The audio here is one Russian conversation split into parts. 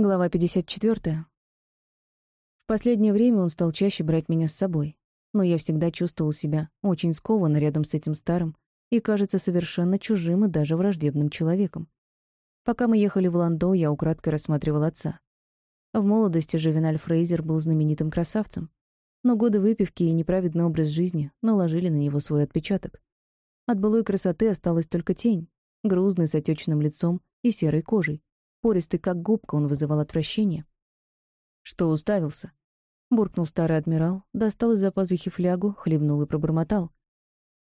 Глава 54. В последнее время он стал чаще брать меня с собой, но я всегда чувствовал себя очень скованно рядом с этим старым и, кажется, совершенно чужим и даже враждебным человеком. Пока мы ехали в Ландо, я украдкой рассматривал отца. В молодости же Виналь Фрейзер был знаменитым красавцем, но годы выпивки и неправедный образ жизни наложили на него свой отпечаток. От былой красоты осталась только тень, грузный с отечным лицом и серой кожей, Пористый, как губка, он вызывал отвращение. «Что уставился?» Буркнул старый адмирал, достал из-за пазухи флягу, хлебнул и пробормотал.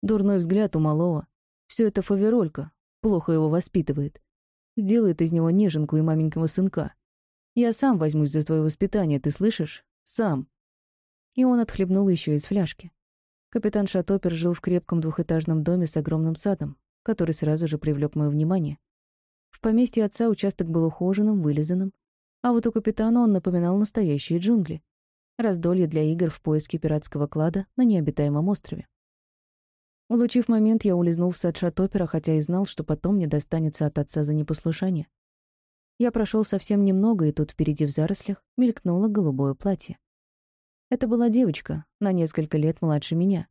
Дурной взгляд у малого. Все это фаверолька, плохо его воспитывает. Сделает из него неженку и маменького сынка. Я сам возьмусь за твое воспитание, ты слышишь? Сам. И он отхлебнул еще из фляжки. Капитан Шатопер жил в крепком двухэтажном доме с огромным садом, который сразу же привлек мое внимание. В поместье отца участок был ухоженным, вылизанным, а вот у капитана он напоминал настоящие джунгли. Раздолье для игр в поиске пиратского клада на необитаемом острове. Улучив момент, я улизнул в сад шатопера, хотя и знал, что потом мне достанется от отца за непослушание. Я прошел совсем немного, и тут впереди в зарослях мелькнуло голубое платье. Это была девочка, на несколько лет младше меня.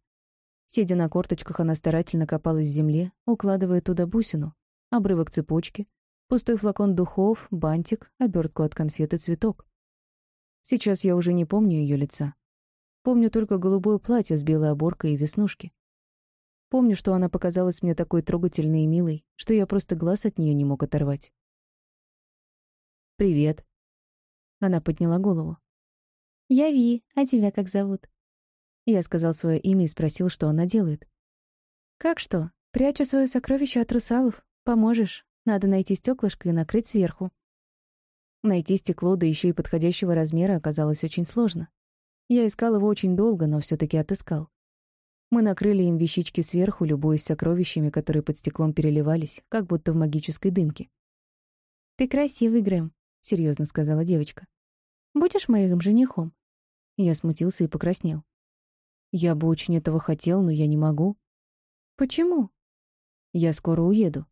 Сидя на корточках, она старательно копалась в земле, укладывая туда бусину, обрывок цепочки, пустой флакон духов, бантик, обертку от конфеты, цветок. Сейчас я уже не помню ее лица. Помню только голубое платье с белой оборкой и веснушки. Помню, что она показалась мне такой трогательной и милой, что я просто глаз от нее не мог оторвать. «Привет». Она подняла голову. «Я Ви, а тебя как зовут?» Я сказал свое имя и спросил, что она делает. «Как что? Прячу свое сокровище от русалов. Поможешь? Надо найти стеклышко и накрыть сверху. Найти стекло, да еще и подходящего размера, оказалось очень сложно. Я искал его очень долго, но все таки отыскал. Мы накрыли им вещички сверху, любуясь сокровищами, которые под стеклом переливались, как будто в магической дымке. «Ты красивый, Грэм», — серьезно сказала девочка. «Будешь моим женихом?» Я смутился и покраснел. «Я бы очень этого хотел, но я не могу». «Почему?» «Я скоро уеду».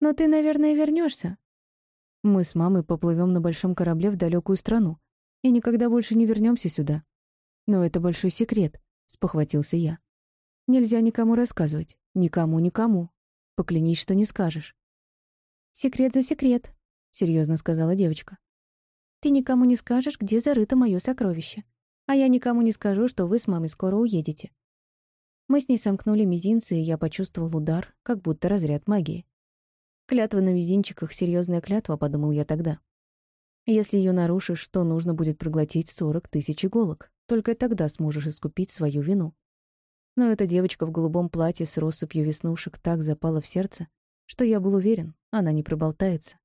Но ты, наверное, вернешься. Мы с мамой поплывем на большом корабле в далекую страну и никогда больше не вернемся сюда. Но это большой секрет, спохватился я. Нельзя никому рассказывать. Никому-никому. Поклянись, что не скажешь. Секрет за секрет, серьезно сказала девочка. Ты никому не скажешь, где зарыто мое сокровище. А я никому не скажу, что вы с мамой скоро уедете. Мы с ней сомкнули мизинцы, и я почувствовал удар, как будто разряд магии. Клятва на мизинчиках — серьезная клятва, подумал я тогда. Если ее нарушишь, то нужно будет проглотить сорок тысяч иголок. Только тогда сможешь искупить свою вину. Но эта девочка в голубом платье с россыпью веснушек так запала в сердце, что я был уверен, она не проболтается.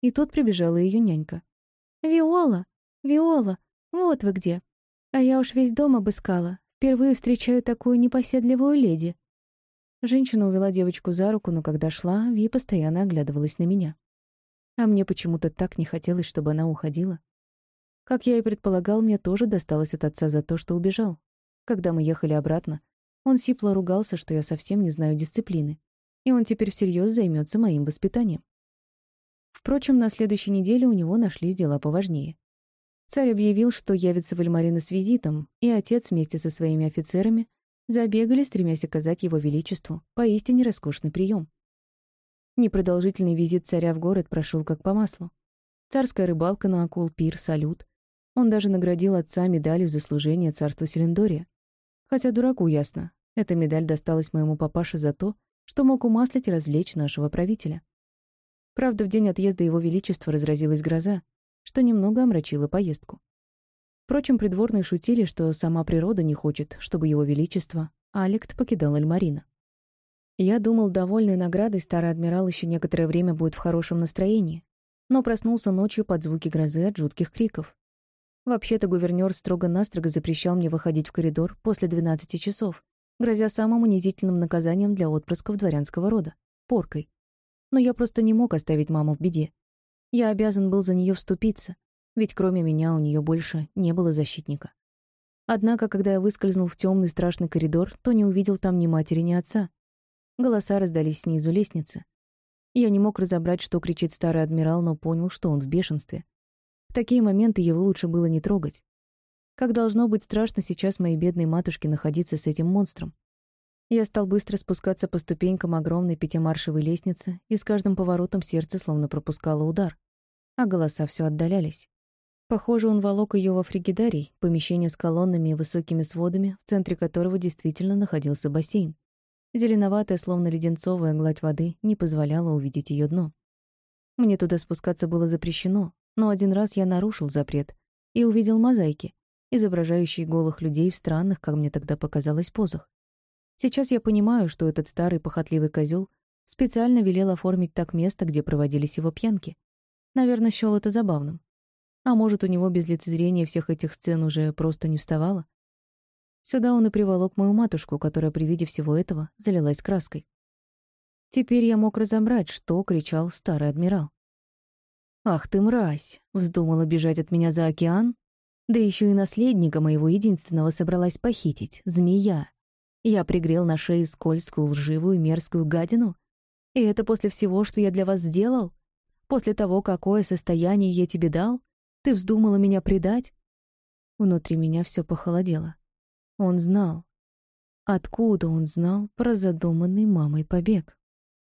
И тут прибежала ее нянька. «Виола! Виола! Вот вы где! А я уж весь дом обыскала. Впервые встречаю такую непоседливую леди». Женщина увела девочку за руку, но когда шла, Ви постоянно оглядывалась на меня. А мне почему-то так не хотелось, чтобы она уходила. Как я и предполагал, мне тоже досталось от отца за то, что убежал. Когда мы ехали обратно, он сипло ругался, что я совсем не знаю дисциплины, и он теперь всерьез займется моим воспитанием. Впрочем, на следующей неделе у него нашлись дела поважнее. Царь объявил, что явится в Эльмарино с визитом, и отец вместе со своими офицерами Забегали, стремясь оказать его величеству поистине роскошный прием. Непродолжительный визит царя в город прошел как по маслу. Царская рыбалка на акул, пир, салют. Он даже наградил отца медалью за служение царству Селендория. Хотя дураку ясно, эта медаль досталась моему папаше за то, что мог умаслить и развлечь нашего правителя. Правда, в день отъезда его величества разразилась гроза, что немного омрачило поездку. Впрочем, придворные шутили, что сама природа не хочет, чтобы его величество Алект покидал Эльмарина. Я думал, довольный наградой старый адмирал еще некоторое время будет в хорошем настроении, но проснулся ночью под звуки грозы от жутких криков. Вообще-то гувернёр строго-настрого запрещал мне выходить в коридор после 12 часов, грозя самым унизительным наказанием для отпрысков дворянского рода — поркой. Но я просто не мог оставить маму в беде. Я обязан был за нее вступиться, ведь кроме меня у нее больше не было защитника. Однако, когда я выскользнул в темный страшный коридор, то не увидел там ни матери, ни отца. Голоса раздались снизу лестницы. Я не мог разобрать, что кричит старый адмирал, но понял, что он в бешенстве. такие моменты его лучше было не трогать. Как должно быть страшно сейчас моей бедной матушке находиться с этим монстром. Я стал быстро спускаться по ступенькам огромной пятимаршевой лестницы, и с каждым поворотом сердце словно пропускало удар, а голоса все отдалялись. Похоже, он волок ее во фригидарий, помещение с колоннами и высокими сводами, в центре которого действительно находился бассейн. Зеленоватая, словно леденцовая гладь воды, не позволяла увидеть ее дно. Мне туда спускаться было запрещено, но один раз я нарушил запрет и увидел мозаики, изображающие голых людей в странных, как мне тогда показалось, позах. Сейчас я понимаю, что этот старый похотливый козел специально велел оформить так место, где проводились его пьянки. Наверное, счёл это забавным. А может, у него без лицезрения всех этих сцен уже просто не вставало? Сюда он и приволок мою матушку, которая при виде всего этого залилась краской. Теперь я мог разобрать, что кричал старый адмирал. «Ах ты, мразь!» — вздумала бежать от меня за океан? Да еще и наследника моего единственного собралась похитить, змея. Я пригрел на шее скользкую, лживую, мерзкую гадину? И это после всего, что я для вас сделал? После того, какое состояние я тебе дал? Ты вздумала меня предать?» Внутри меня все похолодело. Он знал. Откуда он знал про задуманный мамой побег?